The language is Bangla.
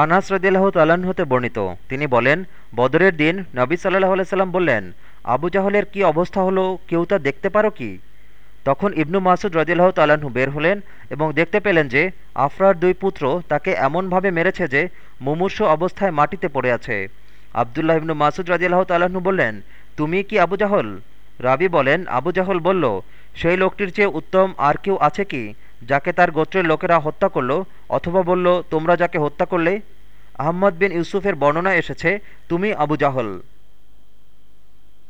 আনাস রদিল্লাহ তাল্লাহ্ন হতে বর্ণিত। তিনি বলেন, বদরের দিন নবী সাল্লাহ আলাইসাল্লাম বললেন, আবু জাহলের কি অবস্থা হলো? কেউ তা দেখতে পারো কি? তখন ইবনু মাসুদ রদিল্লাহ তাল্লাহ্ন বের হলেন এবং দেখতে পেলেন যে, আফরার দুই পুত্র তাকে এমনভাবে মেরেছে যে, মুমূর্ষ অবস্থায় মাটিতে পড়ে আছে। আবদুল্লাহ ইবনু মাসুদ রাজিয়াল্লাহ তাল্লাহ্ন বললেন, তুমি কি আবু জাহল? রাবি বলেন, আবু জাহল বলল, সেই লোকটির চেয়ে উত্তম আর কেউ আছে কি? যাকে তার গোত্রের লোকেরা হত্যা করল, অথবা বলল, তোমরা যাকে হত্যা করলে? আহম্মদ বিন ইউসুফের বর্ণনা এসেছে, তুমি আবু জাহল।